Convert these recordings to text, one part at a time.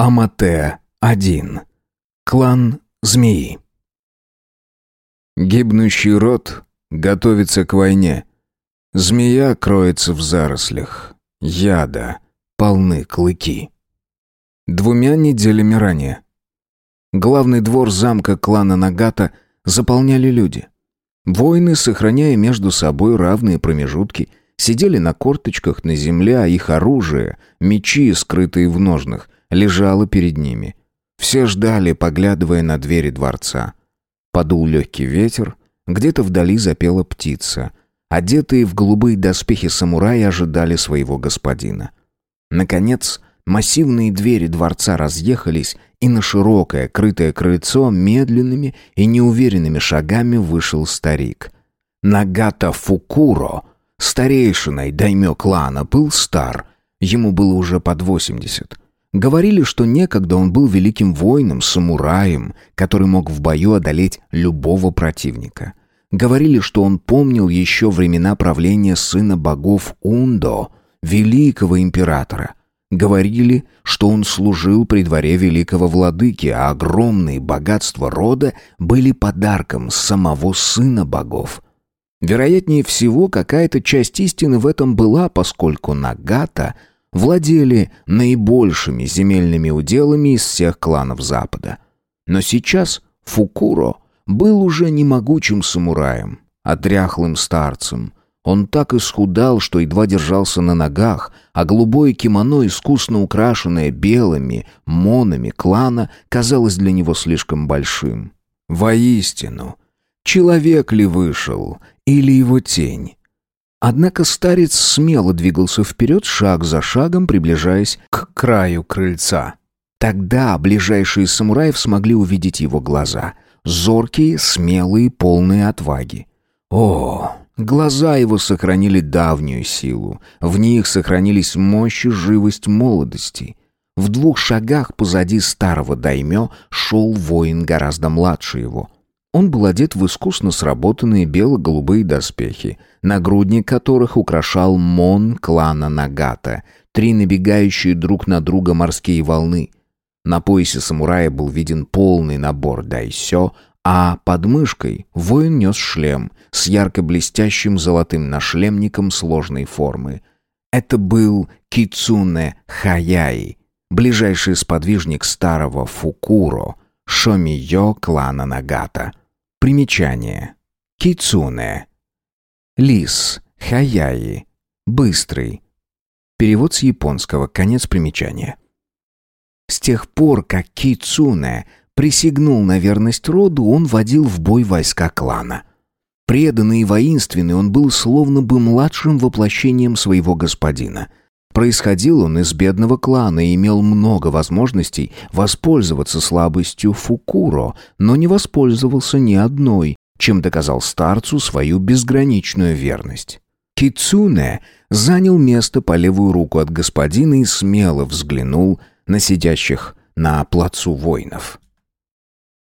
Амате-1. Клан Змеи. Гибнущий род готовится к войне. Змея кроется в зарослях. Яда полны клыки. Двумя неделями ранее. Главный двор замка клана Нагата заполняли люди. Воины, сохраняя между собой равные промежутки, сидели на корточках на земле, а их оружие, мечи, скрытые в ножнах, лежало перед ними. Все ждали, поглядывая на двери дворца. Подул легкий ветер, где-то вдали запела птица. Одетые в голубые доспехи самураи ожидали своего господина. Наконец, массивные двери дворца разъехались, и на широкое, крытое крыльцо медленными и неуверенными шагами вышел старик. Нагата Фукуро, старейшиной даймё клана, был стар, ему было уже под восемьдесят. Говорили, что некогда он был великим воином, самураем, который мог в бою одолеть любого противника. Говорили, что он помнил еще времена правления сына богов Ундо, великого императора. Говорили, что он служил при дворе великого владыки, а огромные богатства рода были подарком самого сына богов. Вероятнее всего, какая-то часть истины в этом была, поскольку Нагата — владели наибольшими земельными уделами из всех кланов Запада. Но сейчас Фукуро был уже не могучим самураем, а дряхлым старцем. Он так исхудал, что едва держался на ногах, а голубое кимоно, искусно украшенное белыми монами клана, казалось для него слишком большим. Воистину, человек ли вышел, или его тень? Однако старец смело двигался вперед, шаг за шагом, приближаясь к краю крыльца. Тогда ближайшие самураев смогли увидеть его глаза. Зоркие, смелые, полные отваги. О, глаза его сохранили давнюю силу. В них сохранились мощь и живость молодости. В двух шагах позади старого даймё шел воин гораздо младше его — он был одет в искусно сработанные бело-голубые доспехи, нагрудник которых украшал мон клана Нагата, три набегающие друг на друга морские волны. На поясе самурая был виден полный набор дайсё, а под мышкой воин нес шлем с ярко-блестящим золотым нашлемником сложной формы. Это был Кицуне Хаяи, ближайший сподвижник старого Фукуро, Шомиё клана Нагата. Примечание. Кицуне. Лис. Хаяи. Быстрый. Перевод с японского. Конец примечания. С тех пор, как Кицуне присягнул на верность роду, он водил в бой войска клана. Преданный и воинственный, он был словно бы младшим воплощением своего господина — Происходил он из бедного клана и имел много возможностей воспользоваться слабостью Фукуро, но не воспользовался ни одной, чем доказал старцу свою безграничную верность. Кицуне занял место по левую руку от господина и смело взглянул на сидящих на плацу воинов.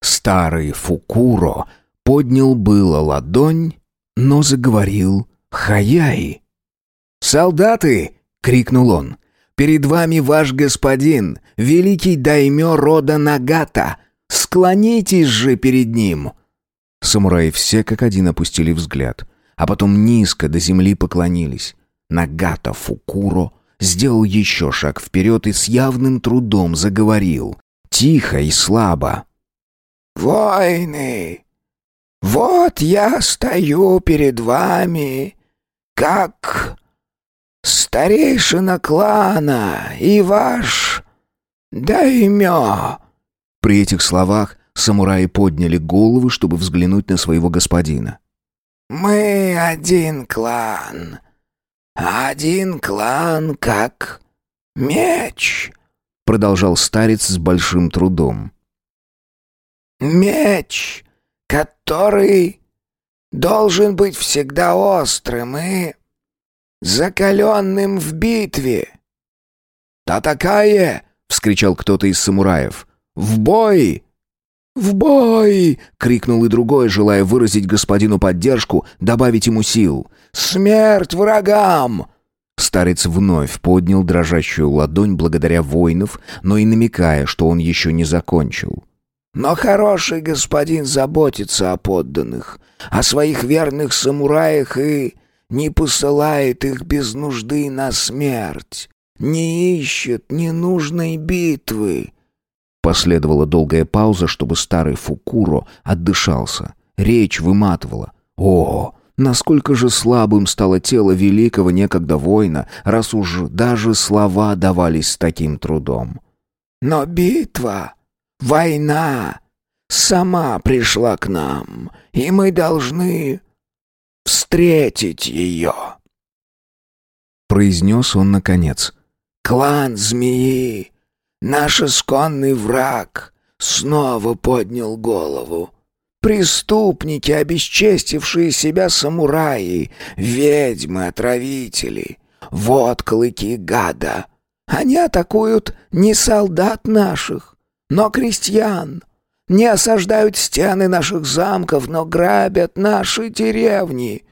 Старый Фукуро поднял было ладонь, но заговорил Хаяи. «Солдаты!» Крикнул он. «Перед вами ваш господин, великий даймё рода Нагата! Склонитесь же перед ним!» Самураи все как один опустили взгляд, а потом низко до земли поклонились. Нагата Фукуро сделал еще шаг вперед и с явным трудом заговорил, тихо и слабо. «Войны! Вот я стою перед вами, как старейшина клана и ваш даймё». При этих словах самураи подняли головы, чтобы взглянуть на своего господина. «Мы один клан. Один клан как меч», — продолжал старец с большим трудом. «Меч, который должен быть всегда острым и закаленным в битве». «Татакае!» — вскричал кто-то из самураев. «В бой!» «В бой!» — крикнул и другой, желая выразить господину поддержку, добавить ему сил. «Смерть врагам!» Старец вновь поднял дрожащую ладонь благодаря воинов, но и намекая, что он еще не закончил. «Но хороший господин заботится о подданных, о своих верных самураях и не посылает их без нужды на смерть, не ищет ненужной битвы». Последовала долгая пауза, чтобы старый Фукуро отдышался. Речь выматывала. «О, Насколько же слабым стало тело великого некогда воина, раз уж даже слова давались с таким трудом. «Но битва, война сама пришла к нам, и мы должны встретить ее», — произнес он наконец. «Клан змеи, наш исконный враг, снова поднял голову. Преступники, обесчестившие себя самураи, ведьмы, отравители. Вот клыки гада. Они атакуют не солдат наших, но крестьян. Не осаждают стены наших замков, но грабят наши деревни.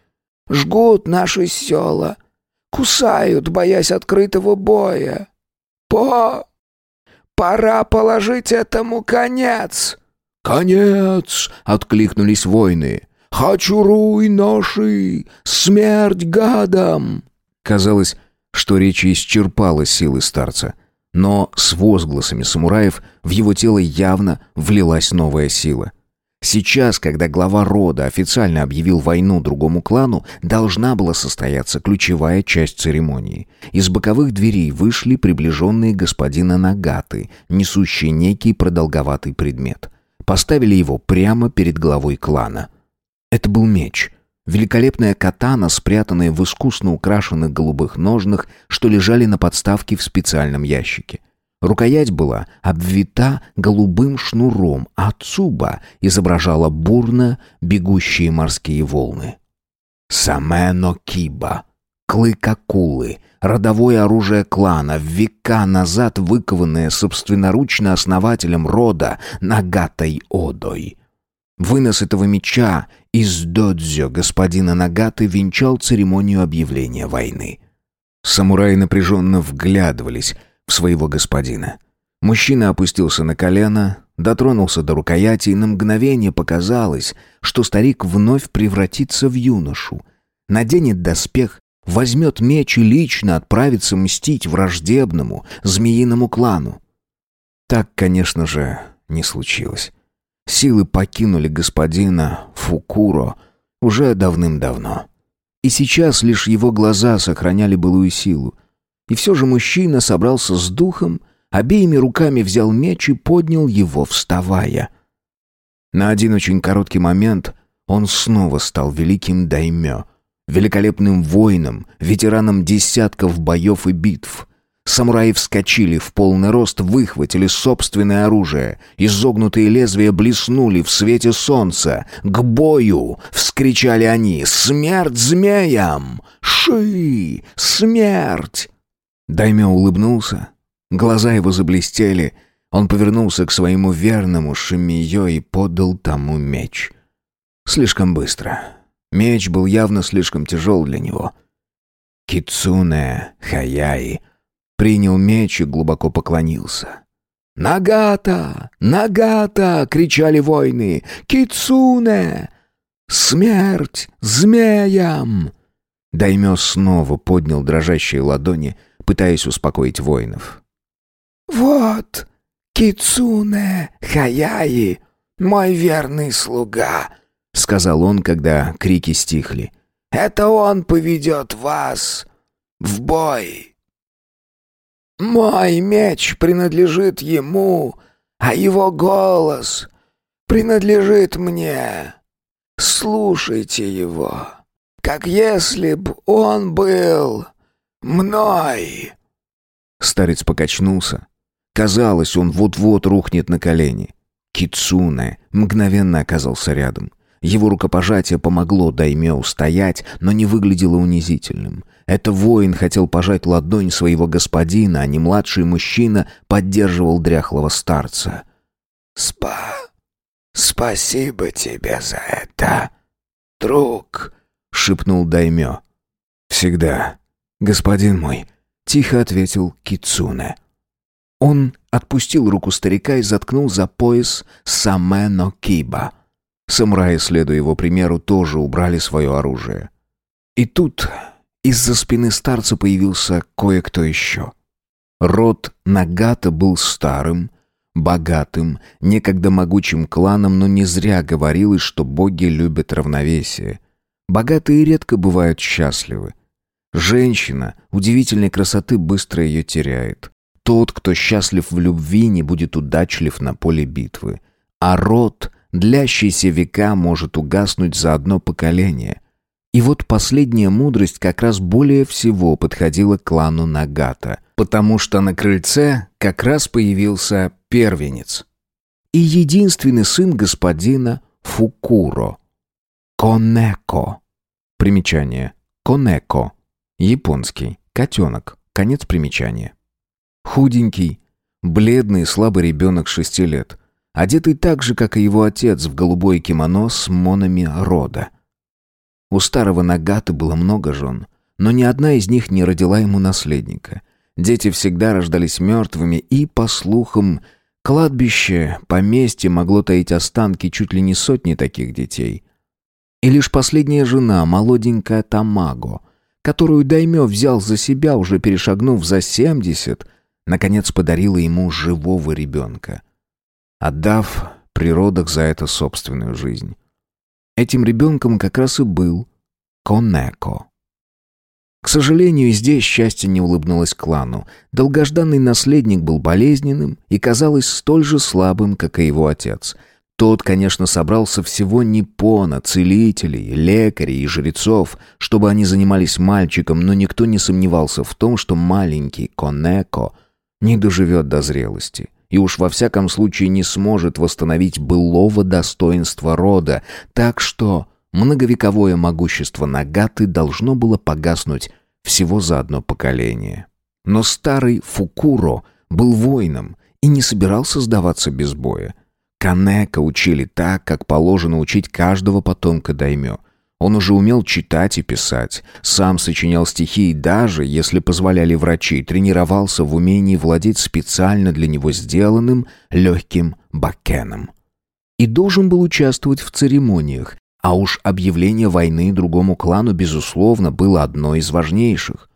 Жгут наши села. Кусают, боясь открытого боя. По... Пора положить этому конец. «Конец!» — откликнулись воины. «Хачуруй наши! Смерть гадам!» Казалось, что речь исчерпала силы старца. Но с возгласами самураев в его тело явно влилась новая сила. Сейчас, когда глава рода официально объявил войну другому клану, должна была состояться ключевая часть церемонии. Из боковых дверей вышли приближенные господина Нагаты, несущие некий продолговатый предмет. Поставили его прямо перед главой клана. Это был меч. Великолепная катана, спрятанная в искусно украшенных голубых ножнах, что лежали на подставке в специальном ящике. Рукоять была обвита голубым шнуром, а цуба изображала бурно бегущие морские волны. «Самено Киба», клык акулы, родовое оружие клана, века назад выкованное собственноручно основателем рода Нагатой Одой. Вынос этого меча из додзё господина Нагаты венчал церемонию объявления войны. Самураи напряженно вглядывались в своего господина. Мужчина опустился на колено, дотронулся до рукояти, и на мгновение показалось, что старик вновь превратится в юношу. Наденет доспех, возьмет меч и лично отправится мстить враждебному змеиному клану. Так, конечно же, не случилось. Силы покинули господина Фукуро уже давным-давно. И сейчас лишь его глаза сохраняли былую силу. И все же мужчина собрался с духом, обеими руками взял меч и поднял его, вставая. На один очень короткий момент он снова стал великим даймё, великолепным воином, ветераном десятков боев и битв. Самураи вскочили в полный рост, выхватили собственное оружие. Изогнутые лезвия блеснули в свете солнца. «К бою!» — вскричали они. «Смерть змеям! Ши! Смерть!» Даймё улыбнулся. Глаза его заблестели. Он повернулся к своему верному Шимиё и подал тому меч. Слишком быстро. Меч был явно слишком тяжел для него. Кицуне Хаяи принял меч и глубоко поклонился. «Нагата! Нагата!» — кричали воины. «Кицуне! Смерть змеям!» Даймё снова поднял дрожащие ладони, пытаясь успокоить воинов. «Вот, Кицуне Хаяи, мой верный слуга!» — сказал он, когда крики стихли. «Это он поведет вас в бой. Мой меч принадлежит ему, а его голос принадлежит мне. Слушайте его, как если б он был мной». Старец покачнулся. Казалось, он вот-вот рухнет на колени. Кицуне мгновенно оказался рядом. Его рукопожатие помогло Даймё устоять, но не выглядело унизительным. Это воин хотел пожать ладонь своего господина, а не младший мужчина поддерживал дряхлого старца. «Спа... спасибо тебе за это, друг», — шепнул Даймё. «Всегда. господин мой», — тихо ответил Кицуне. Он отпустил руку старика и заткнул за пояс Самэно Киба. Самураи, следуя его примеру, тоже убрали свое оружие. И тут из-за спины старца появился кое-кто еще. Род Нагата был старым, богатым, некогда могучим кланом, но не зря говорилось, что боги любят равновесие. Богатые редко бывают счастливы. Женщина удивительной красоты быстро ее теряет. Тот, кто счастлив в любви, не будет удачлив на поле битвы. А род, длящийся века, может угаснуть за одно поколение. И вот последняя мудрость как раз более всего подходила к клану Нагата, потому что на крыльце как раз появился первенец. И единственный сын господина Фукуро. Конеко. Примечание. Конеко. Японский. Котенок. Конец примечания. Худенький, бледный, слабый ребенок шести лет. Одетый так же, как и его отец, в голубое кимоно с монами рода. У старого Нагата было много жен, но ни одна из них не родила ему наследника. Дети всегда рождались мертвыми, и, по слухам, кладбище, поместье могло таить останки чуть ли не сотни таких детей. И лишь последняя жена, молоденькая Тамаго, которую Даймё взял за себя, уже перешагнув за семьдесят, наконец подарила ему живого ребенка, отдав природах за это собственную жизнь. Этим ребенком как раз и был Конеко. К сожалению, здесь счастье не улыбнулось клану. Долгожданный наследник был болезненным и, казалось, столь же слабым, как и его отец. Тот, конечно, собрался всего Ниппона, целителей, лекарей и жрецов, чтобы они занимались мальчиком, но никто не сомневался в том, что маленький Конеко не доживет до зрелости и уж во всяком случае не сможет восстановить былого достоинства рода, так что многовековое могущество Нагаты должно было погаснуть всего за одно поколение. Но старый Фукуро был воином и не собирался сдаваться без боя. Канека учили так, как положено учить каждого потомка даймё — он уже умел читать и писать, сам сочинял стихи и даже, если позволяли врачи, тренировался в умении владеть специально для него сделанным легким бакеном. И должен был участвовать в церемониях, а уж объявление войны другому клану, безусловно, было одной из важнейших.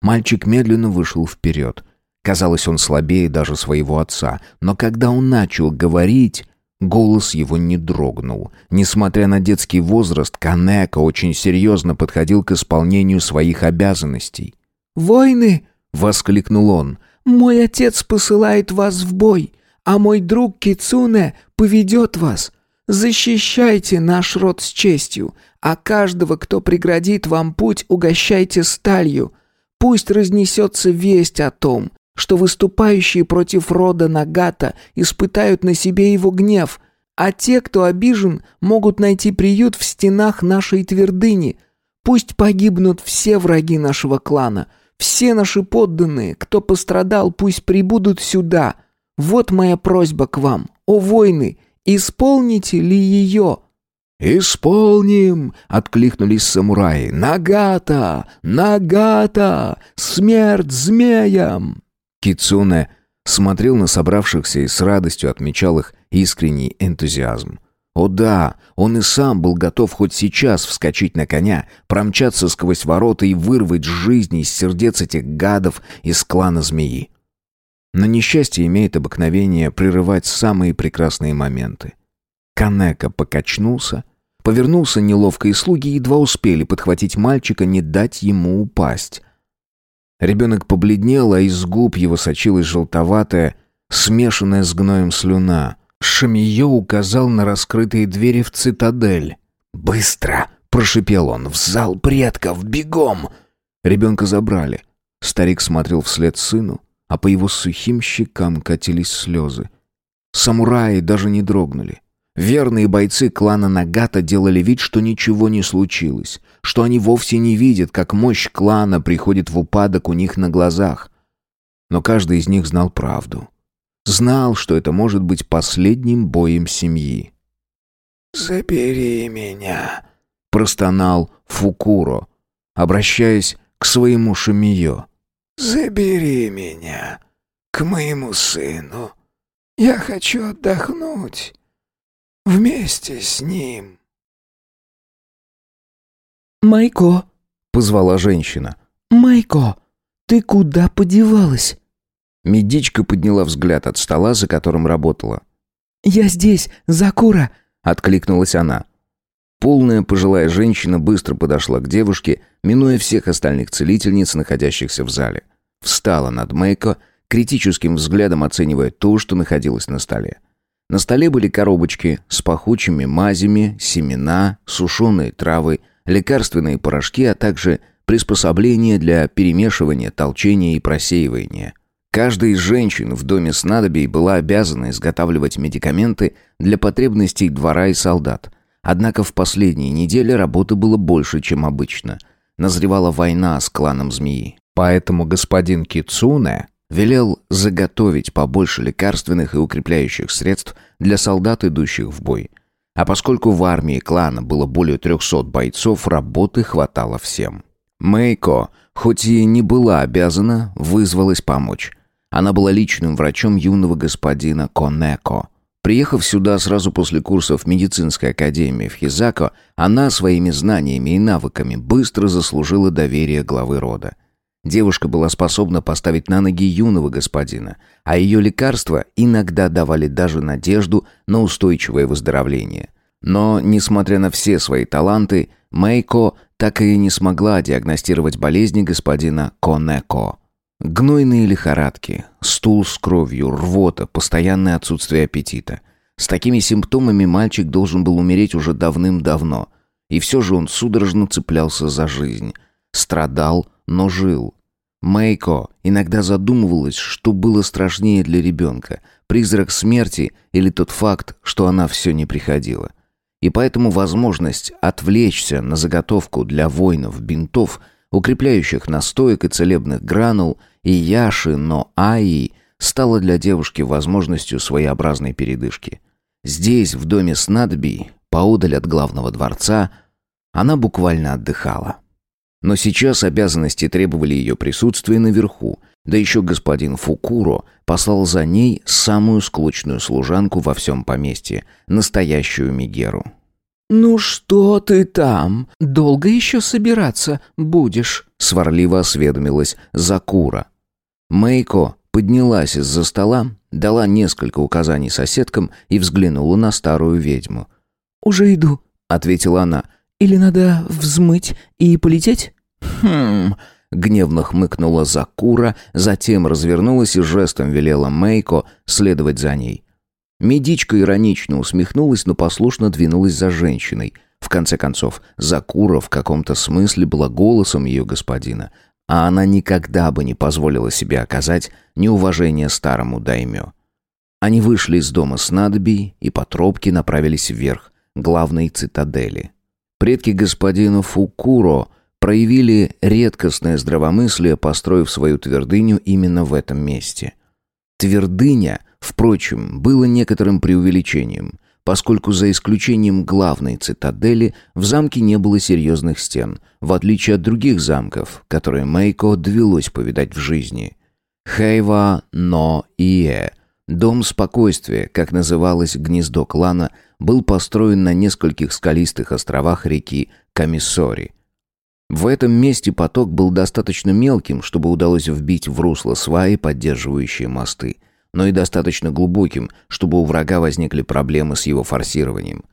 Мальчик медленно вышел вперед. Казалось, он слабее даже своего отца, но когда он начал говорить, Голос его не дрогнул. Несмотря на детский возраст, Канека очень серьезно подходил к исполнению своих обязанностей. «Войны!» — воскликнул он. «Мой отец посылает вас в бой, а мой друг Кицуне поведет вас. Защищайте наш род с честью, а каждого, кто преградит вам путь, угощайте сталью. Пусть разнесется весть о том, что выступающие против рода Нагата испытают на себе его гнев, а те, кто обижен, могут найти приют в стенах нашей твердыни. Пусть погибнут все враги нашего клана, все наши подданные, кто пострадал, пусть прибудут сюда. Вот моя просьба к вам, о войны, исполните ли ее?» «Исполним!» — откликнулись самураи. «Нагата! Нагата! Смерть змеям!» Кицуне смотрел на собравшихся и с радостью отмечал их искренний энтузиазм. О да, он и сам был готов хоть сейчас вскочить на коня, промчаться сквозь ворота и вырвать жизни из сердец этих гадов из клана змеи. Но несчастье имеет обыкновение прерывать самые прекрасные моменты. Канека покачнулся, повернулся неловко, и слуги едва успели подхватить мальчика, не дать ему упасть. Ребенок побледнел, а из губ его сочилась желтоватая, смешанная с гноем слюна. Шамиё указал на раскрытые двери в цитадель. «Быстро!» — прошипел он. «В зал предков! Бегом!» Ребенка забрали. Старик смотрел вслед сыну, а по его сухим щекам катились слезы. Самураи даже не дрогнули. Верные бойцы клана Нагата делали вид, что ничего не случилось, что они вовсе не видят, как мощь клана приходит в упадок у них на глазах. Но каждый из них знал правду. Знал, что это может быть последним боем семьи. «Забери меня», — простонал Фукуро, обращаясь к своему Шамиё. «Забери меня к моему сыну. Я хочу отдохнуть вместе с ним». «Майко!» — позвала женщина. «Майко, ты куда подевалась?» Медичка подняла взгляд от стола, за которым работала. «Я здесь, Закура!» — откликнулась она. Полная пожилая женщина быстро подошла к девушке, минуя всех остальных целительниц, находящихся в зале. Встала над Мэйко, критическим взглядом оценивая то, что находилось на столе. На столе были коробочки с пахучими мазями, семена, сушеные травы, лекарственные порошки, а также приспособления для перемешивания, толчения и просеивания. Каждая из женщин в доме снадобий была обязана изготавливать медикаменты для потребностей двора и солдат – Однако в последние недели работы было больше, чем обычно. Назревала война с кланом змеи. Поэтому господин Кицуне велел заготовить побольше лекарственных и укрепляющих средств для солдат, идущих в бой. А поскольку в армии клана было более 300 бойцов, работы хватало всем. Мэйко, хоть и не была обязана, вызвалась помочь. Она была личным врачом юного господина Конеко, Приехав сюда сразу после курсов медицинской академии в Хизако, она своими знаниями и навыками быстро заслужила доверие главы рода. Девушка была способна поставить на ноги юного господина, а ее лекарства иногда давали даже надежду на устойчивое выздоровление. Но, несмотря на все свои таланты, Мэйко так и не смогла диагностировать болезни господина Конеко. Гнойные лихорадки, стул с кровью, рвота, постоянное отсутствие аппетита. С такими симптомами мальчик должен был умереть уже давным-давно. И все же он судорожно цеплялся за жизнь. Страдал, но жил. Мэйко иногда задумывалась, что было страшнее для ребенка. Призрак смерти или тот факт, что она все не приходила. И поэтому возможность отвлечься на заготовку для воинов бинтов – укрепляющих настоек и целебных гранул, и Яши, но Аи стала для девушки возможностью своеобразной передышки. Здесь, в доме снадобий, поодаль от главного дворца, она буквально отдыхала. Но сейчас обязанности требовали ее присутствия наверху, да еще господин Фукуро послал за ней самую склочную служанку во всем поместье, настоящую Мигеру. «Ну что ты там? Долго еще собираться будешь?» Сварливо осведомилась Закура. Мэйко поднялась из-за стола, дала несколько указаний соседкам и взглянула на старую ведьму. «Уже иду», — ответила она. «Или надо взмыть и полететь?» «Хм...» — гневно хмыкнула Закура, затем развернулась и жестом велела Мэйко следовать за ней. Медичка иронично усмехнулась, но послушно двинулась за женщиной. В конце концов, Закура в каком-то смысле была голосом ее господина, а она никогда бы не позволила себе оказать неуважение старому даймё. Они вышли из дома снадобий и по тропке направились вверх, главной цитадели. Предки господина Фукуро проявили редкостное здравомыслие, построив свою твердыню именно в этом месте. Твердыня — Впрочем, было некоторым преувеличением, поскольку за исключением главной цитадели в замке не было серьезных стен, в отличие от других замков, которые Мэйко довелось повидать в жизни. Хейва но Ие, дом спокойствия, как называлось гнездо клана, был построен на нескольких скалистых островах реки Камиссори. В этом месте поток был достаточно мелким, чтобы удалось вбить в русло сваи, поддерживающие мосты – но и достаточно глубоким, чтобы у врага возникли проблемы с его форсированием.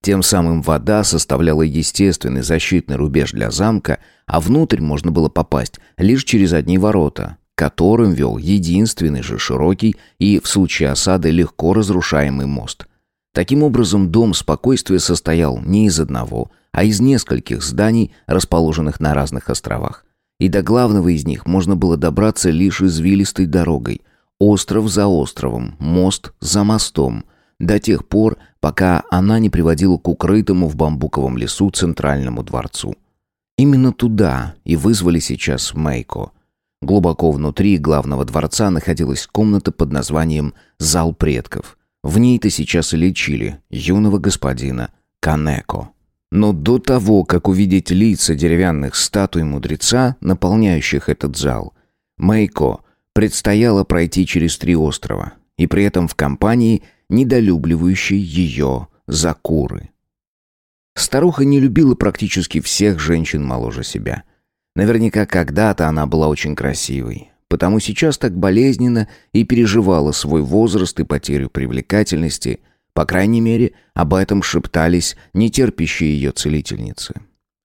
Тем самым вода составляла естественный защитный рубеж для замка, а внутрь можно было попасть лишь через одни ворота, которым вел единственный же широкий и, в случае осады, легко разрушаемый мост. Таким образом, дом спокойствия состоял не из одного, а из нескольких зданий, расположенных на разных островах. И до главного из них можно было добраться лишь извилистой дорогой, Остров за островом, мост за мостом, до тех пор, пока она не приводила к укрытому в бамбуковом лесу центральному дворцу. Именно туда и вызвали сейчас Мейко. Глубоко внутри главного дворца находилась комната под названием «Зал предков». В ней-то сейчас и лечили юного господина Канеко. Но до того, как увидеть лица деревянных статуй мудреца, наполняющих этот зал, Мэйко предстояло пройти через три острова, и при этом в компании недолюбливающей ее Закуры. Старуха не любила практически всех женщин моложе себя. Наверняка когда-то она была очень красивой, потому сейчас так болезненно и переживала свой возраст и потерю привлекательности, по крайней мере, об этом шептались нетерпящие ее целительницы.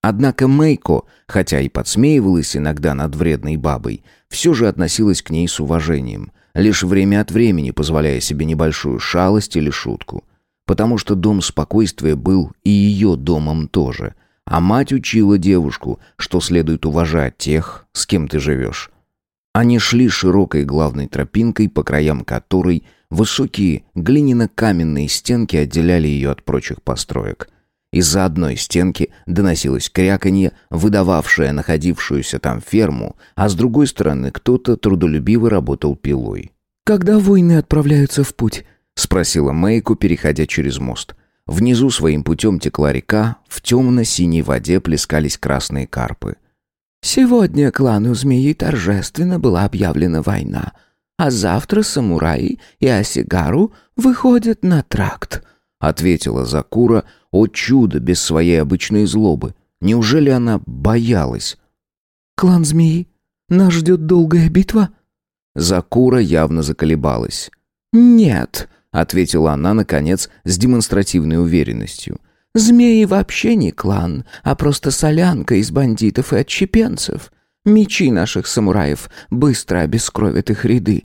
Однако Мейко, хотя и подсмеивалась иногда над вредной бабой, все же относилась к ней с уважением, лишь время от времени позволяя себе небольшую шалость или шутку. Потому что дом спокойствия был и ее домом тоже, а мать учила девушку, что следует уважать тех, с кем ты живешь. Они шли широкой главной тропинкой, по краям которой высокие глиняно-каменные стенки отделяли ее от прочих построек. Из-за одной стенки доносилось кряканье, выдававшее находившуюся там ферму, а с другой стороны кто-то трудолюбиво работал пилой. «Когда войны отправляются в путь?» — спросила Мэйку, переходя через мост. Внизу своим путем текла река, в темно-синей воде плескались красные карпы. Сегодня клану змеи торжественно была объявлена война, а завтра самураи и Осигару выходят на тракт», — ответила Закура, о чудо, без своей обычной злобы. Неужели она боялась? «Клан змеи? Нас ждет долгая битва?» Закура явно заколебалась. «Нет», — ответила она, наконец, с демонстративной уверенностью. Змеи вообще не клан, а просто солянка из бандитов и отщепенцев. Мечи наших самураев быстро обескровят их ряды».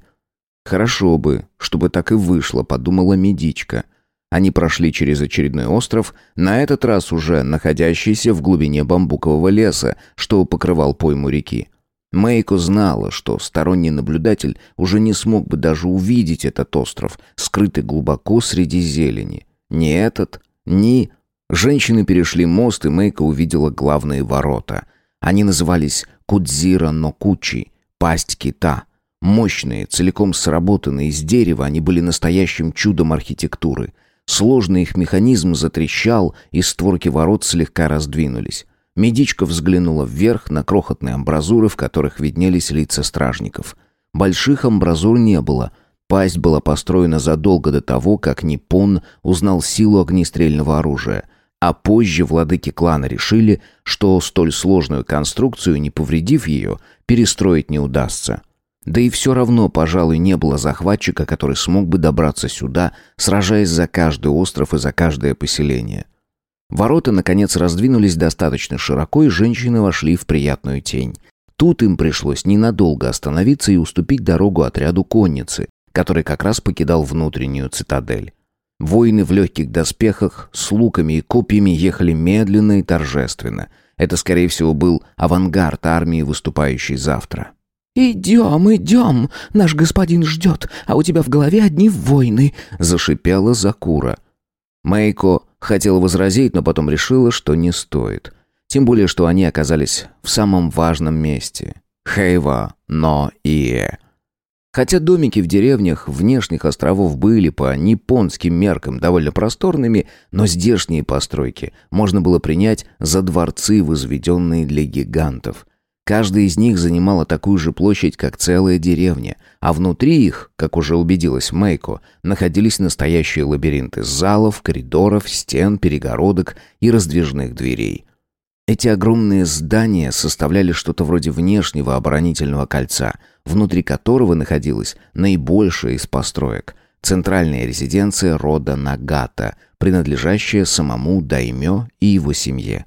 «Хорошо бы, чтобы так и вышло», — подумала медичка. Они прошли через очередной остров, на этот раз уже находящийся в глубине бамбукового леса, что покрывал пойму реки. Мэйко знала, что сторонний наблюдатель уже не смог бы даже увидеть этот остров, скрытый глубоко среди зелени. Ни этот, ни Женщины перешли мост, и Мейка увидела главные ворота. Они назывались Кудзира но Кучи, пасть кита. Мощные, целиком сработанные из дерева, они были настоящим чудом архитектуры. Сложный их механизм затрещал, и створки ворот слегка раздвинулись. Медичка взглянула вверх на крохотные амбразуры, в которых виднелись лица стражников. Больших амбразур не было. Пасть была построена задолго до того, как Ниппон узнал силу огнестрельного оружия — а позже владыки клана решили, что столь сложную конструкцию, не повредив ее, перестроить не удастся. Да и все равно, пожалуй, не было захватчика, который смог бы добраться сюда, сражаясь за каждый остров и за каждое поселение. Ворота, наконец, раздвинулись достаточно широко, и женщины вошли в приятную тень. Тут им пришлось ненадолго остановиться и уступить дорогу отряду конницы, который как раз покидал внутреннюю цитадель. Воины в легких доспехах с луками и копьями ехали медленно и торжественно. Это, скорее всего, был авангард армии, выступающей завтра. «Идем, идем! Наш господин ждет, а у тебя в голове одни войны!» — зашипела Закура. Мэйко хотела возразить, но потом решила, что не стоит. Тем более, что они оказались в самом важном месте. Хейва, но Ие. Хотя домики в деревнях внешних островов были по японским меркам довольно просторными, но здешние постройки можно было принять за дворцы, возведенные для гигантов. Каждая из них занимала такую же площадь, как целая деревня, а внутри их, как уже убедилась Мэйко, находились настоящие лабиринты залов, коридоров, стен, перегородок и раздвижных дверей. Эти огромные здания составляли что-то вроде внешнего оборонительного кольца, внутри которого находилась наибольшая из построек – центральная резиденция рода Нагата, принадлежащая самому Даймё и его семье.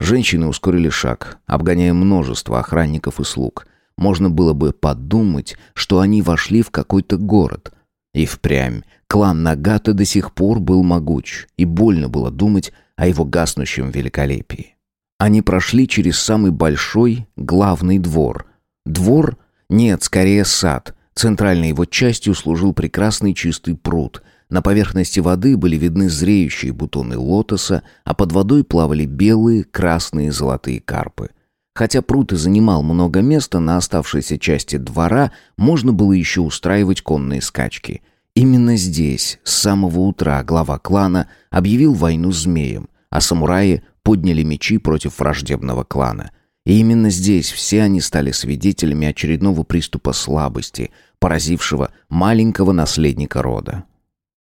Женщины ускорили шаг, обгоняя множество охранников и слуг. Можно было бы подумать, что они вошли в какой-то город. И впрямь клан Нагата до сих пор был могуч, и больно было думать о его гаснущем великолепии. Они прошли через самый большой, главный двор. Двор? Нет, скорее сад. Центральной его частью служил прекрасный чистый пруд. На поверхности воды были видны зреющие бутоны лотоса, а под водой плавали белые, красные, золотые карпы. Хотя пруд и занимал много места, на оставшейся части двора можно было еще устраивать конные скачки. Именно здесь, с самого утра, глава клана объявил войну змеям, а самураи подняли мечи против враждебного клана. И именно здесь все они стали свидетелями очередного приступа слабости, поразившего маленького наследника рода.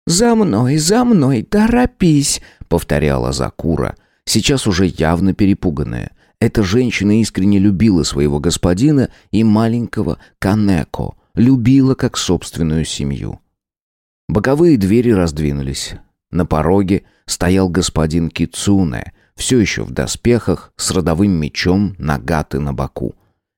«За мной, за мной, торопись!» — повторяла Закура, сейчас уже явно перепуганная. Эта женщина искренне любила своего господина и маленького Канеко, любила как собственную семью. Боковые двери раздвинулись. На пороге стоял господин Кицуне, все еще в доспехах, с родовым мечом Нагаты на боку.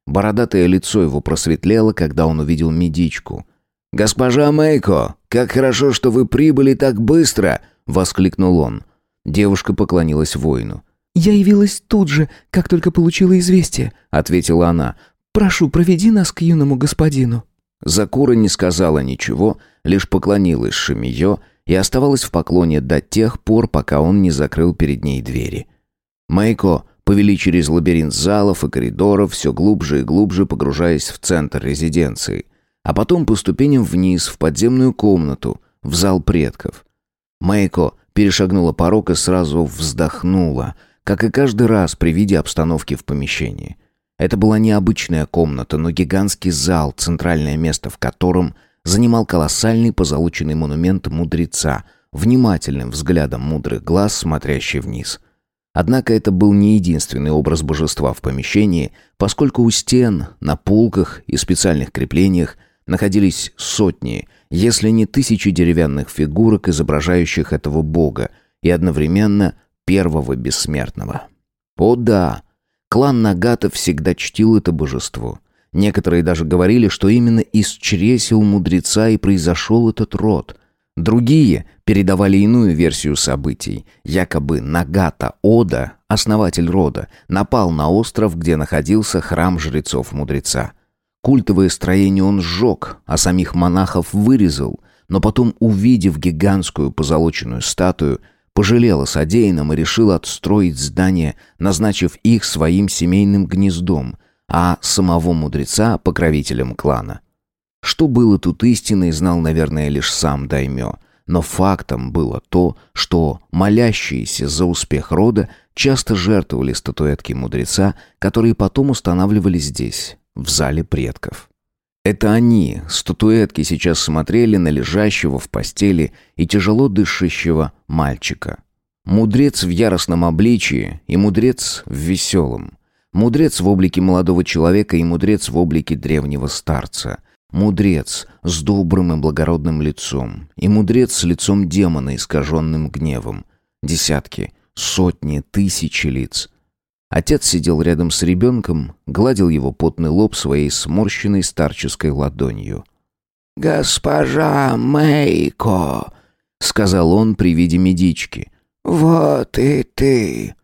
Бородатое лицо его просветлело, когда он увидел медичку. «Госпожа Мэйко, как хорошо, что вы прибыли так быстро!» — воскликнул он. Девушка поклонилась воину. «Я явилась тут же, как только получила известие», — ответила она. «Прошу, проведи нас к юному господину». Закура не сказала ничего, лишь поклонилась Шамиё и оставалась в поклоне до тех пор, пока он не закрыл перед ней двери. Майко повели через лабиринт залов и коридоров, все глубже и глубже погружаясь в центр резиденции, а потом по ступеням вниз в подземную комнату, в зал предков. Майко перешагнула порог и сразу вздохнула — как и каждый раз при виде обстановки в помещении. Это была необычная комната, но гигантский зал, центральное место в котором занимал колоссальный позолоченный монумент мудреца, внимательным взглядом мудрых глаз, смотрящий вниз. Однако это был не единственный образ божества в помещении, поскольку у стен, на полках и специальных креплениях находились сотни, если не тысячи деревянных фигурок, изображающих этого бога, и одновременно первого бессмертного. О да, клан Нагата всегда чтил это божество. Некоторые даже говорили, что именно из чресел мудреца и произошел этот род. Другие передавали иную версию событий. Якобы Нагата Ода, основатель рода, напал на остров, где находился храм жрецов-мудреца. Культовое строение он сжег, а самих монахов вырезал, но потом, увидев гигантскую позолоченную статую, пожалел о содеянном и решил отстроить здание, назначив их своим семейным гнездом, а самого мудреца — покровителем клана. Что было тут истиной, знал, наверное, лишь сам Даймё, но фактом было то, что молящиеся за успех рода часто жертвовали статуэтки мудреца, которые потом устанавливали здесь, в зале предков. Это они, статуэтки, сейчас смотрели на лежащего в постели и тяжело дышащего мальчика. Мудрец в яростном обличии и мудрец в веселом. Мудрец в облике молодого человека и мудрец в облике древнего старца. Мудрец с добрым и благородным лицом. И мудрец с лицом демона, искаженным гневом. Десятки, сотни, тысячи лиц. Отец сидел рядом с ребенком, гладил его потный лоб своей сморщенной старческой ладонью. «Госпожа Мэйко», — сказал он при виде медички, — «вот и ты».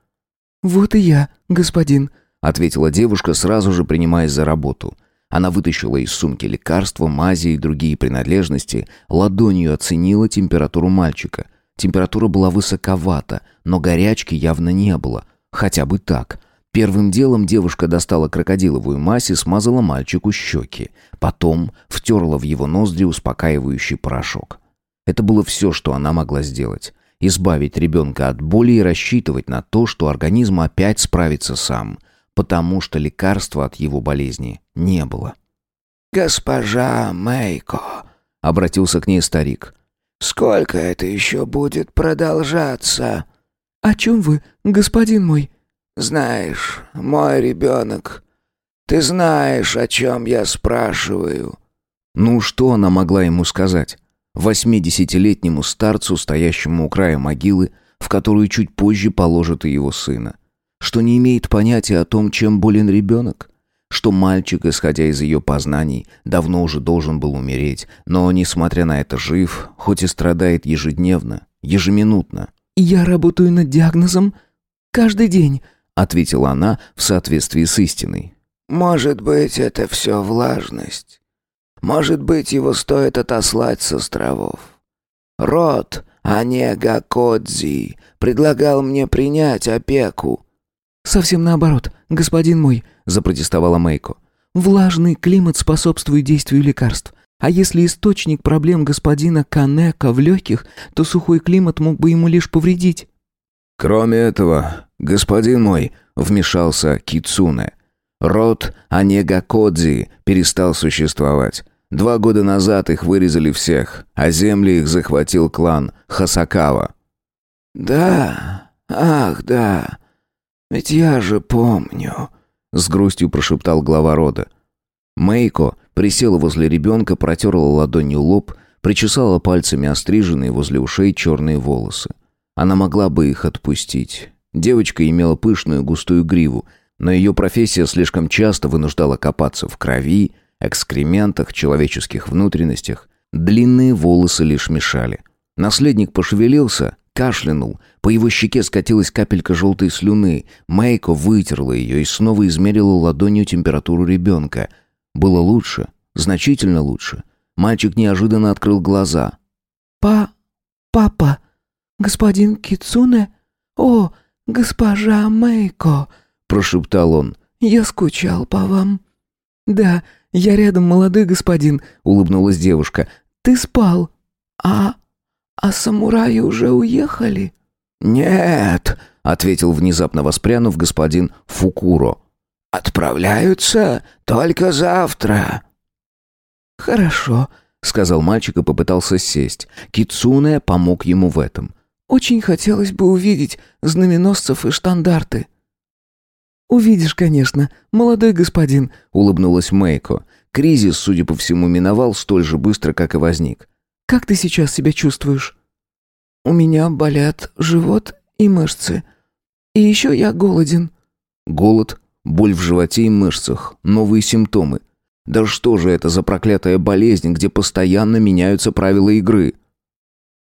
«Вот и я, господин», — ответила девушка, сразу же принимаясь за работу. Она вытащила из сумки лекарства, мази и другие принадлежности, ладонью оценила температуру мальчика. Температура была высоковата, но горячки явно не было — Хотя бы так. Первым делом девушка достала крокодиловую мазь и смазала мальчику щеки. Потом втерла в его ноздри успокаивающий порошок. Это было все, что она могла сделать. Избавить ребенка от боли и рассчитывать на то, что организм опять справится сам, потому что лекарства от его болезни не было. «Госпожа Мэйко», — обратился к ней старик, — «сколько это еще будет продолжаться?» «О чем вы, господин мой?» «Знаешь, мой ребенок, ты знаешь, о чем я спрашиваю». Ну, что она могла ему сказать? Восьмидесятилетнему старцу, стоящему у края могилы, в которую чуть позже положат и его сына. Что не имеет понятия о том, чем болен ребенок? Что мальчик, исходя из ее познаний, давно уже должен был умереть, но, несмотря на это, жив, хоть и страдает ежедневно, ежеминутно. «Я работаю над диагнозом каждый день», — ответила она в соответствии с истиной. «Может быть, это все влажность. Может быть, его стоит отослать с островов. Род Онега Кодзи предлагал мне принять опеку». «Совсем наоборот, господин мой», — запротестовала Мейко. «Влажный климат способствует действию лекарств. А если источник проблем господина Канека в легких, то сухой климат мог бы ему лишь повредить. Кроме этого, господин мой», — вмешался Кицуне. «Род Анегакодзи перестал существовать. Два года назад их вырезали всех, а земли их захватил клан Хасакава». «Да, ах, да, ведь я же помню», — с грустью прошептал глава рода. Мейко присела возле ребенка, протерла ладонью лоб, причесала пальцами остриженные возле ушей черные волосы. Она могла бы их отпустить. Девочка имела пышную густую гриву, но ее профессия слишком часто вынуждала копаться в крови, экскрементах, человеческих внутренностях. Длинные волосы лишь мешали. Наследник пошевелился, кашлянул, по его щеке скатилась капелька желтой слюны. Мэйко вытерла ее и снова измерила ладонью температуру ребенка. Было лучше, значительно лучше. Мальчик неожиданно открыл глаза. «Па... папа...» «Господин Кицуне? О, госпожа Мэйко!» — прошептал он. «Я скучал по вам». «Да, я рядом, молодой господин», — улыбнулась девушка. «Ты спал. А... а самураи уже уехали?» «Нет», — ответил внезапно воспрянув господин Фукуро. «Отправляются только завтра». «Хорошо», — сказал мальчик и попытался сесть. Кицуне помог ему в этом. Очень хотелось бы увидеть знаменосцев и штандарты». «Увидишь, конечно, молодой господин», — улыбнулась Мэйко. Кризис, судя по всему, миновал столь же быстро, как и возник. «Как ты сейчас себя чувствуешь?» «У меня болят живот и мышцы. И еще я голоден». Голод, боль в животе и мышцах, новые симптомы. Да что же это за проклятая болезнь, где постоянно меняются правила игры?»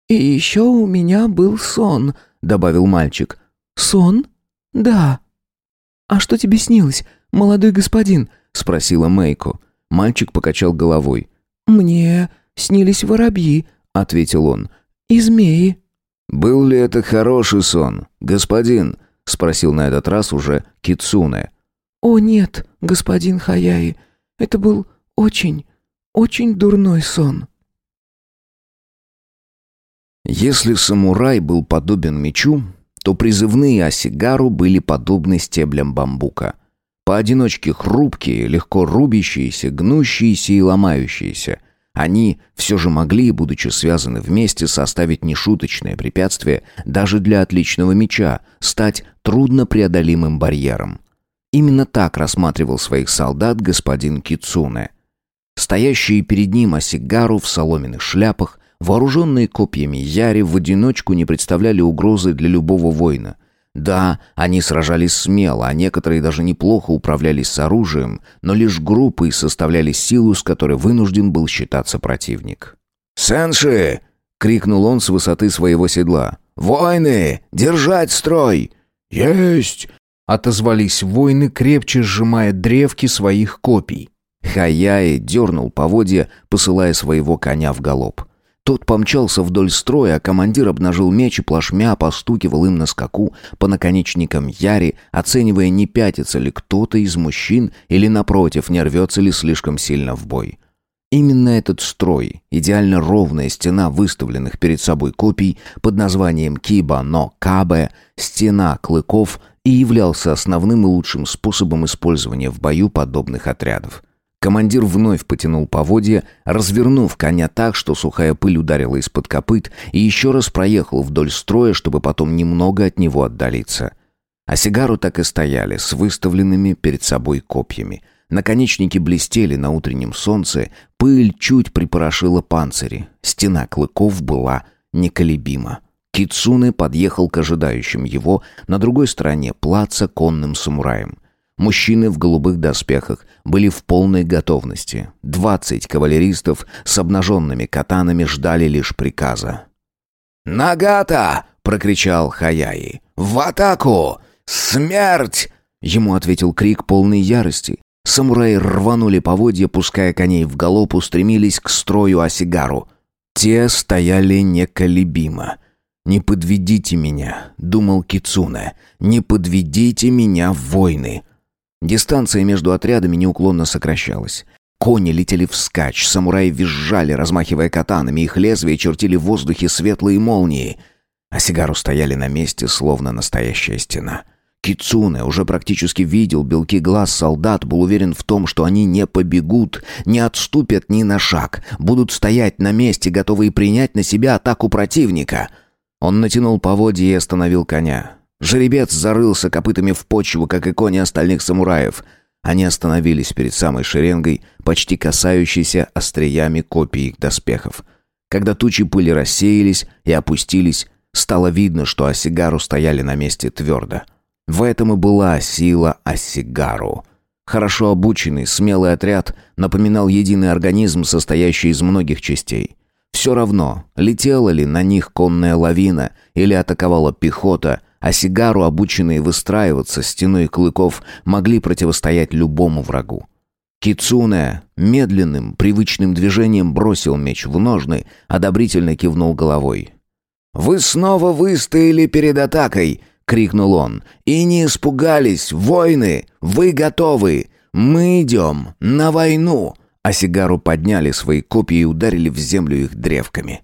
«И еще у меня был сон», — добавил мальчик. «Сон? Да». «А что тебе снилось, молодой господин?» — спросила Мэйко. Мальчик покачал головой. «Мне снились воробьи», — ответил он. «И змеи». «Был ли это хороший сон, господин?» — спросил на этот раз уже Кицуне. «О нет, господин Хаяи, это был очень, очень дурной сон». Если самурай был подобен мечу, то призывные осигару были подобны стеблям бамбука. Поодиночке хрупкие, легко рубящиеся, гнущиеся и ломающиеся. Они все же могли, будучи связаны вместе, составить нешуточное препятствие даже для отличного меча, стать труднопреодолимым барьером. Именно так рассматривал своих солдат господин Кицуне. Стоящие перед ним осигару в соломенных шляпах Вооруженные копьями яри в одиночку не представляли угрозы для любого воина. Да, они сражались смело, а некоторые даже неплохо управлялись с оружием, но лишь группой составляли силу, с которой вынужден был считаться противник. «Сэнши!» — крикнул он с высоты своего седла. «Воины! Держать строй!» «Есть!» — отозвались воины, крепче сжимая древки своих копий. Хаяи дернул поводья, посылая своего коня в галоп. Тот помчался вдоль строя, а командир обнажил меч и плашмя постукивал им на скаку по наконечникам яри, оценивая, не пятится ли кто-то из мужчин или, напротив, не рвется ли слишком сильно в бой. Именно этот строй, идеально ровная стена выставленных перед собой копий под названием Киба но Кабе, стена клыков, и являлся основным и лучшим способом использования в бою подобных отрядов. Командир вновь потянул поводья, развернув коня так, что сухая пыль ударила из-под копыт, и еще раз проехал вдоль строя, чтобы потом немного от него отдалиться. А сигару так и стояли, с выставленными перед собой копьями. Наконечники блестели на утреннем солнце, пыль чуть припорошила панцири. Стена клыков была неколебима. Кицуне подъехал к ожидающим его на другой стороне плаца конным самураем. Мужчины в голубых доспехах были в полной готовности. Двадцать кавалеристов с обнаженными катанами ждали лишь приказа. «Нагата!» — прокричал Хаяи. «В атаку! Смерть!» Ему ответил крик полной ярости. Самураи рванули поводья, пуская коней в галоп, устремились к строю Осигару. Те стояли неколебимо. «Не подведите меня», — думал Кицуне. «Не подведите меня в войны». Дистанция между отрядами неуклонно сокращалась. Кони летели вскачь, самураи визжали, размахивая катанами, их лезвия чертили в воздухе светлые молнии. а сигару стояли на месте, словно настоящая стена. Кицуне уже практически видел белки глаз солдат, был уверен в том, что они не побегут, не отступят ни на шаг, будут стоять на месте, готовые принять на себя атаку противника. Он натянул поводья и остановил коня. Жеребец зарылся копытами в почву, как и кони остальных самураев. Они остановились перед самой шеренгой, почти касающейся остриями копий их доспехов. Когда тучи пыли рассеялись и опустились, стало видно, что Осигару стояли на месте твердо. В этом и была сила Осигару. Хорошо обученный, смелый отряд напоминал единый организм, состоящий из многих частей. Все равно, летела ли на них конная лавина или атаковала пехота, а обученные выстраиваться стеной клыков, могли противостоять любому врагу. Кицуне медленным, привычным движением бросил меч в ножны, одобрительно кивнул головой. «Вы снова выстояли перед атакой!» — крикнул он. «И не испугались, воины! Вы готовы! Мы идем на войну!» А сигару подняли свои копья и ударили в землю их древками.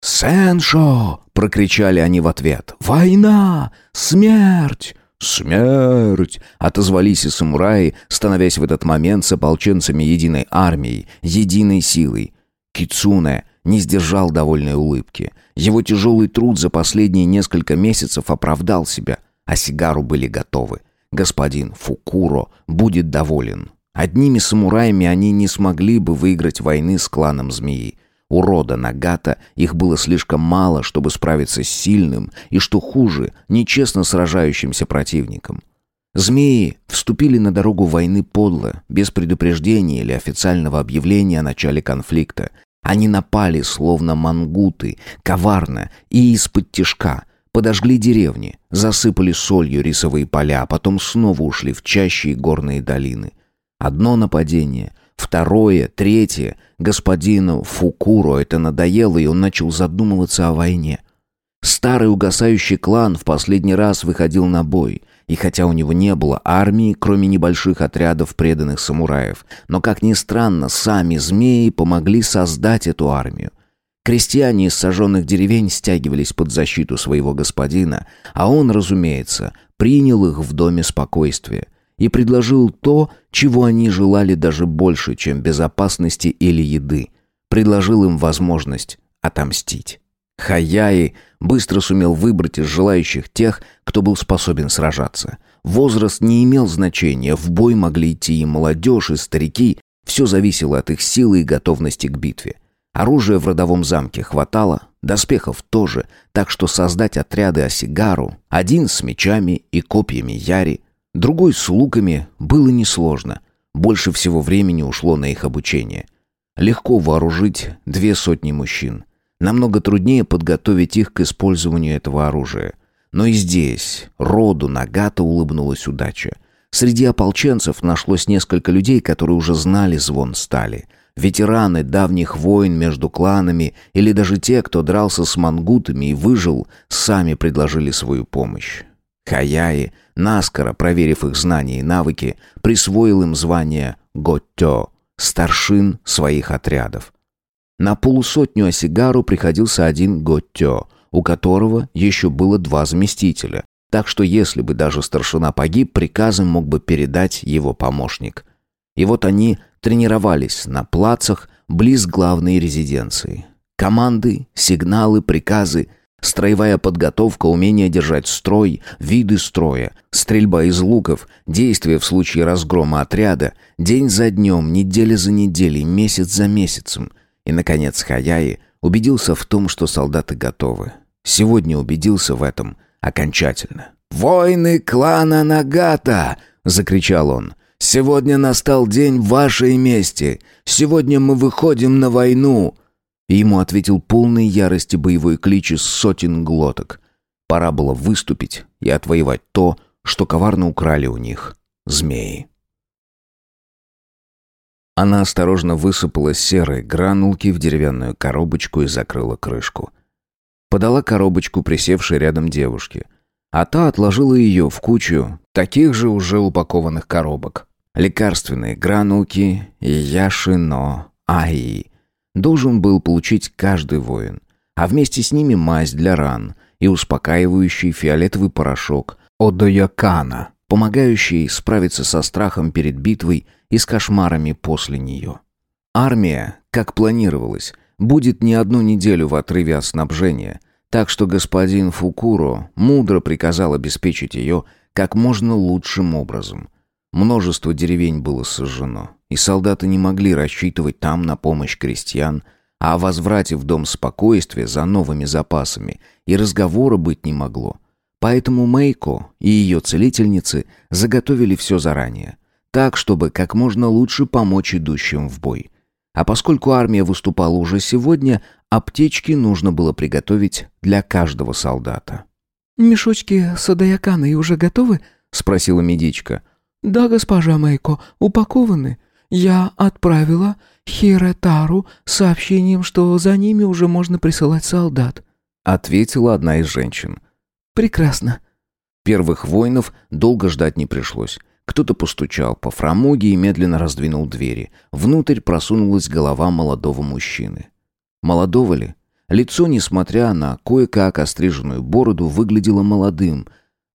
«Сэншо!» — прокричали они в ответ. «Война! Смерть!» «Смерть!» — отозвались и самураи, становясь в этот момент с ополченцами единой армией, единой силой. Кицуне не сдержал довольной улыбки. Его тяжелый труд за последние несколько месяцев оправдал себя, а сигару были готовы. Господин Фукуро будет доволен. Одними самураями они не смогли бы выиграть войны с кланом змеи. У рода Нагата их было слишком мало, чтобы справиться с сильным и, что хуже, нечестно сражающимся противником. Змеи вступили на дорогу войны подло, без предупреждения или официального объявления о начале конфликта. Они напали, словно мангуты, коварно и из-под тишка, подожгли деревни, засыпали солью рисовые поля, а потом снова ушли в чащи и горные долины. Одно нападение, второе, третье. Господину Фукуро это надоело, и он начал задумываться о войне. Старый угасающий клан в последний раз выходил на бой, и хотя у него не было армии, кроме небольших отрядов преданных самураев, но, как ни странно, сами змеи помогли создать эту армию. Крестьяне из сожженных деревень стягивались под защиту своего господина, а он, разумеется, принял их в доме спокойствия и предложил то, чего они желали даже больше, чем безопасности или еды. Предложил им возможность отомстить. Хаяи быстро сумел выбрать из желающих тех, кто был способен сражаться. Возраст не имел значения, в бой могли идти и молодежь, и старики, все зависело от их силы и готовности к битве. Оружия в родовом замке хватало, доспехов тоже, так что создать отряды Осигару, один с мечами и копьями Яри, Другой с луками было несложно. Больше всего времени ушло на их обучение. Легко вооружить две сотни мужчин. Намного труднее подготовить их к использованию этого оружия. Но и здесь роду Нагата улыбнулась удача. Среди ополченцев нашлось несколько людей, которые уже знали звон стали. Ветераны давних войн между кланами или даже те, кто дрался с мангутами и выжил, сами предложили свою помощь. Хаяи, наскоро проверив их знания и навыки, присвоил им звание Готтё, старшин своих отрядов. На полусотню осигару приходился один Готтё, у которого еще было два заместителя, так что если бы даже старшина погиб, приказы мог бы передать его помощник. И вот они тренировались на плацах близ главной резиденции. Команды, сигналы, приказы Строевая подготовка, умение держать строй, виды строя, стрельба из луков, действия в случае разгрома отряда, день за днем, неделя за неделей, месяц за месяцем. И, наконец, Хаяи убедился в том, что солдаты готовы. Сегодня убедился в этом окончательно. «Войны клана Нагата!» — закричал он. «Сегодня настал день вашей мести! Сегодня мы выходим на войну!» И ему ответил полный ярости боевой клич из сотен глоток. Пора было выступить и отвоевать то, что коварно украли у них змеи. Она осторожно высыпала серые гранулки в деревянную коробочку и закрыла крышку. Подала коробочку присевшей рядом девушке, а та отложила ее в кучу таких же уже упакованных коробок. Лекарственные гранулки яшино аи – должен был получить каждый воин, а вместе с ними мазь для ран и успокаивающий фиолетовый порошок Одоякана, помогающий справиться со страхом перед битвой и с кошмарами после нее. Армия, как планировалось, будет не одну неделю в отрыве от снабжения, так что господин Фукуро мудро приказал обеспечить ее как можно лучшим образом. Множество деревень было сожжено, и солдаты не могли рассчитывать там на помощь крестьян, а о возврате в дом спокойствия за новыми запасами и разговора быть не могло. Поэтому Мейко и ее целительницы заготовили все заранее, так, чтобы как можно лучше помочь идущим в бой. А поскольку армия выступала уже сегодня, аптечки нужно было приготовить для каждого солдата. «Мешочки с адаяканой уже готовы?» — спросила медичка. «Да, госпожа Мейко, упакованы. Я отправила Хиретару с сообщением, что за ними уже можно присылать солдат», — ответила одна из женщин. «Прекрасно». Первых воинов долго ждать не пришлось. Кто-то постучал по фрамуге и медленно раздвинул двери. Внутрь просунулась голова молодого мужчины. Молодого ли? Лицо, несмотря на кое-как остриженную бороду, выглядело молодым,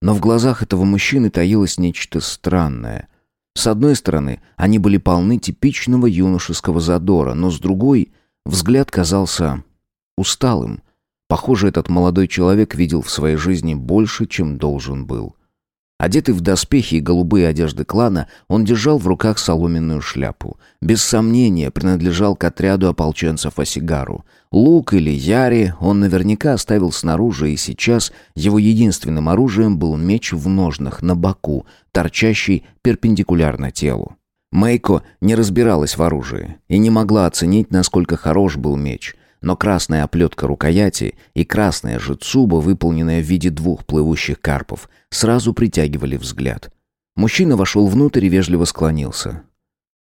но в глазах этого мужчины таилось нечто странное. С одной стороны, они были полны типичного юношеского задора, но с другой взгляд казался усталым. Похоже, этот молодой человек видел в своей жизни больше, чем должен был. Одетый в доспехи и голубые одежды клана, он держал в руках соломенную шляпу. Без сомнения, принадлежал к отряду ополченцев Осигару. Лук или яри он наверняка оставил снаружи, и сейчас его единственным оружием был меч в ножнах на боку, торчащий перпендикулярно телу. Мейко не разбиралась в оружии и не могла оценить, насколько хорош был меч – но красная оплетка рукояти и красная же цуба, выполненная в виде двух плывущих карпов, сразу притягивали взгляд. Мужчина вошел внутрь и вежливо склонился.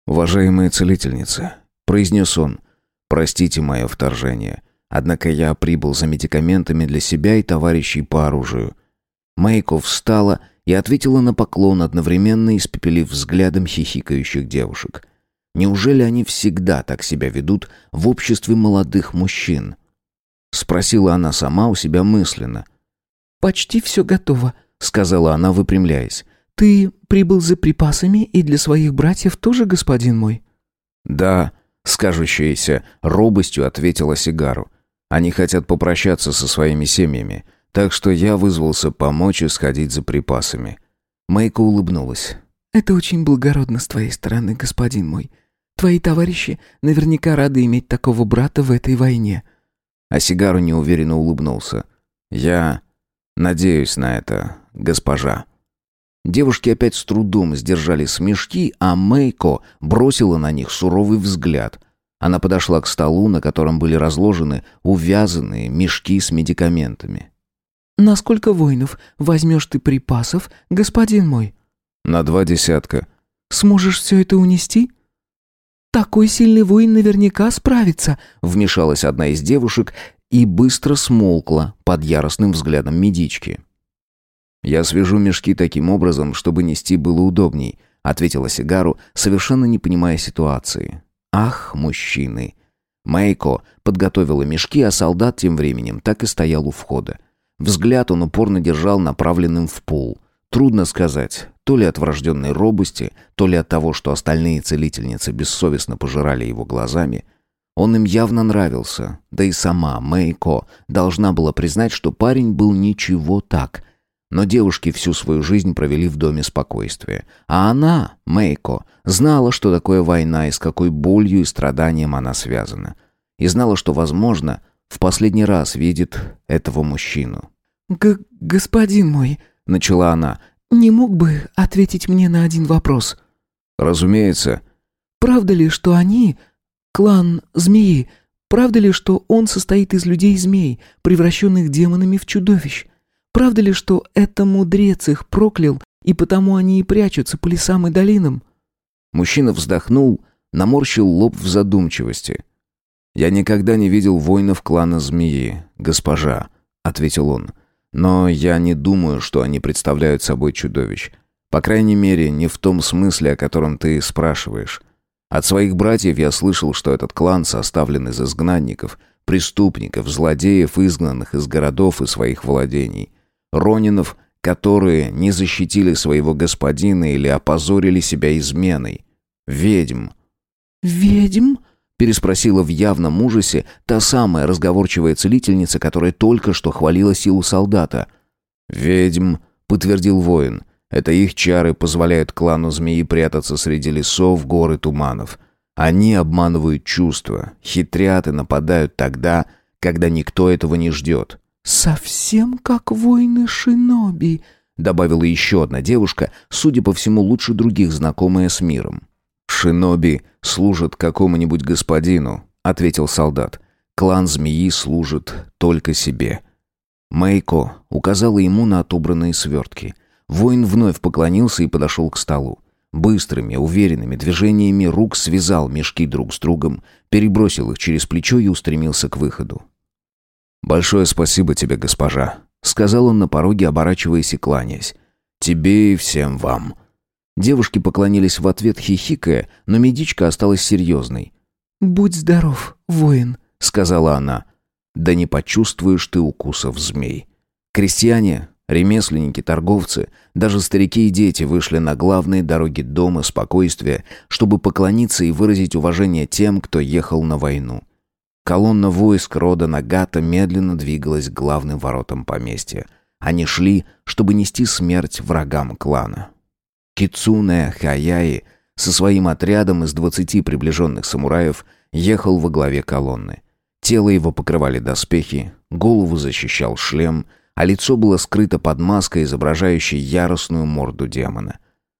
«Уважаемая целительница», — произнес он, — «простите мое вторжение, однако я прибыл за медикаментами для себя и товарищей по оружию». Майко встала и ответила на поклон, одновременно испепелив взглядом хихикающих девушек — Неужели они всегда так себя ведут в обществе молодых мужчин? Спросила она сама у себя мысленно. «Почти все готово», — сказала она, выпрямляясь. «Ты прибыл за припасами и для своих братьев тоже, господин мой?» «Да», — скажущаяся робостью ответила Сигару. «Они хотят попрощаться со своими семьями, так что я вызвался помочь и сходить за припасами». Майка улыбнулась. «Это очень благородно с твоей стороны, господин мой. Твои товарищи наверняка рады иметь такого брата в этой войне». А Сигару неуверенно улыбнулся. «Я надеюсь на это, госпожа». Девушки опять с трудом сдержали смешки, а Мейко бросила на них суровый взгляд. Она подошла к столу, на котором были разложены увязанные мешки с медикаментами. «На сколько воинов возьмешь ты припасов, господин мой?» «На два десятка». «Сможешь все это унести?» «Такой сильный воин наверняка справится», — вмешалась одна из девушек и быстро смолкла под яростным взглядом медички. «Я свяжу мешки таким образом, чтобы нести было удобней», — ответила Сигару, совершенно не понимая ситуации. «Ах, мужчины!» Майко подготовила мешки, а солдат тем временем так и стоял у входа. Взгляд он упорно держал направленным в пол. Трудно сказать, то ли от врожденной робости, то ли от того, что остальные целительницы бессовестно пожирали его глазами. Он им явно нравился, да и сама Мэйко должна была признать, что парень был ничего так. Но девушки всю свою жизнь провели в доме спокойствия. А она, Мэйко, знала, что такое война и с какой болью и страданием она связана. И знала, что, возможно, в последний раз видит этого мужчину. «Г «Господин мой», — начала она, — «не мог бы ответить мне на один вопрос?» «Разумеется». «Правда ли, что они, клан змеи, правда ли, что он состоит из людей-змей, превращенных демонами в чудовищ? Правда ли, что это мудрец их проклял, и потому они и прячутся по лесам и долинам?» Мужчина вздохнул, наморщил лоб в задумчивости. «Я никогда не видел воинов клана змеи, госпожа», — ответил он. Но я не думаю, что они представляют собой чудовищ. По крайней мере, не в том смысле, о котором ты спрашиваешь. От своих братьев я слышал, что этот клан составлен из изгнанников, преступников, злодеев, изгнанных из городов и своих владений, ронинов, которые не защитили своего господина или опозорили себя изменой, ведьм. «Ведьм?» — переспросила в явном ужасе та самая разговорчивая целительница, которая только что хвалила силу солдата. «Ведьм», — подтвердил воин, — «это их чары позволяют клану змеи прятаться среди лесов, гор и туманов». Они обманывают чувства, хитрят и нападают тогда, когда никто этого не ждет. «Совсем как воины Шиноби», — добавила еще одна девушка, судя по всему, лучше других знакомая с миром. «Шиноби служат какому-нибудь господину», — ответил солдат. «Клан змеи служит только себе». Мэйко указала ему на отобранные свертки. Воин вновь поклонился и подошел к столу. Быстрыми, уверенными движениями рук связал мешки друг с другом, перебросил их через плечо и устремился к выходу. «Большое спасибо тебе, госпожа», — сказал он на пороге, оборачиваясь и кланяясь. «Тебе и всем вам». Девушки поклонились в ответ хихикая, но медичка осталась серьезной. «Будь здоров, воин», — сказала она. «Да не почувствуешь ты укусов змей». Крестьяне, Ремесленники, торговцы, даже старики и дети вышли на главные дороги дома спокойствия, чтобы поклониться и выразить уважение тем, кто ехал на войну. Колонна войск рода Нагата медленно двигалась к главным воротам поместья. Они шли, чтобы нести смерть врагам клана. Кицуне Хаяи со своим отрядом из двадцати приближенных самураев ехал во главе колонны. Тело его покрывали доспехи, голову защищал шлем — а лицо было скрыто под маской, изображающей яростную морду демона.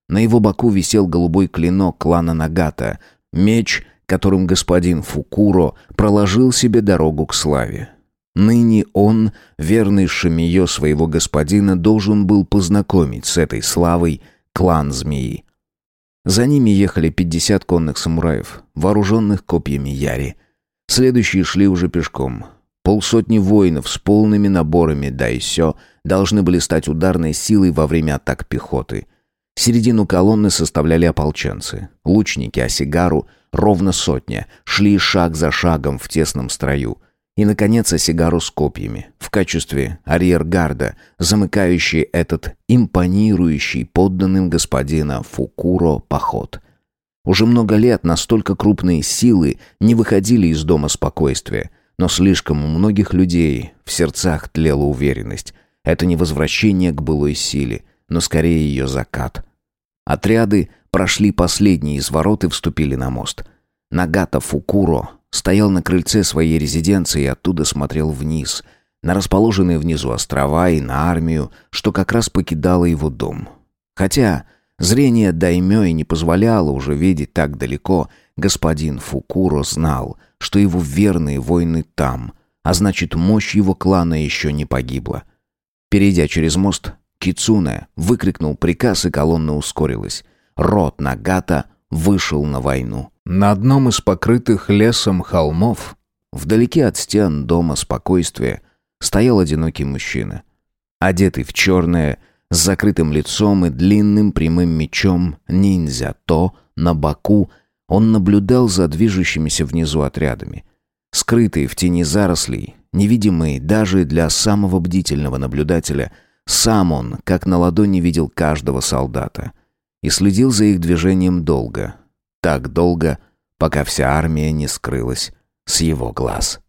На его боку висел голубой клинок клана Нагата, меч, которым господин Фукуро проложил себе дорогу к славе. Ныне он, верный Шамиё своего господина, должен был познакомить с этой славой клан змеи. За ними ехали пятьдесят конных самураев, вооруженных копьями Яри. Следующие шли уже пешком. Полсотни воинов с полными наборами дайсё должны были стать ударной силой во время атак пехоты. Середину колонны составляли ополченцы. Лучники Осигару, ровно сотня, шли шаг за шагом в тесном строю. И, наконец, Осигару с копьями, в качестве арьергарда, замыкающий этот импонирующий подданным господина Фукуро поход. Уже много лет настолько крупные силы не выходили из дома спокойствия – но слишком у многих людей в сердцах тлела уверенность. Это не возвращение к былой силе, но скорее ее закат. Отряды прошли последние из ворот и вступили на мост. Нагата Фукуро стоял на крыльце своей резиденции и оттуда смотрел вниз, на расположенные внизу острова и на армию, что как раз покидала его дом. Хотя зрение Даймё и не позволяло уже видеть так далеко, господин Фукуро знал — что его верные воины там, а значит, мощь его клана еще не погибла. Перейдя через мост, Кицуне выкрикнул приказ, и колонна ускорилась. Род Нагата вышел на войну. На одном из покрытых лесом холмов, вдалеке от стен дома спокойствия, стоял одинокий мужчина. Одетый в черное, с закрытым лицом и длинным прямым мечом ниндзя-то на боку – он наблюдал за движущимися внизу отрядами. Скрытые в тени зарослей, невидимые даже для самого бдительного наблюдателя, сам он, как на ладони, видел каждого солдата. И следил за их движением долго. Так долго, пока вся армия не скрылась с его глаз.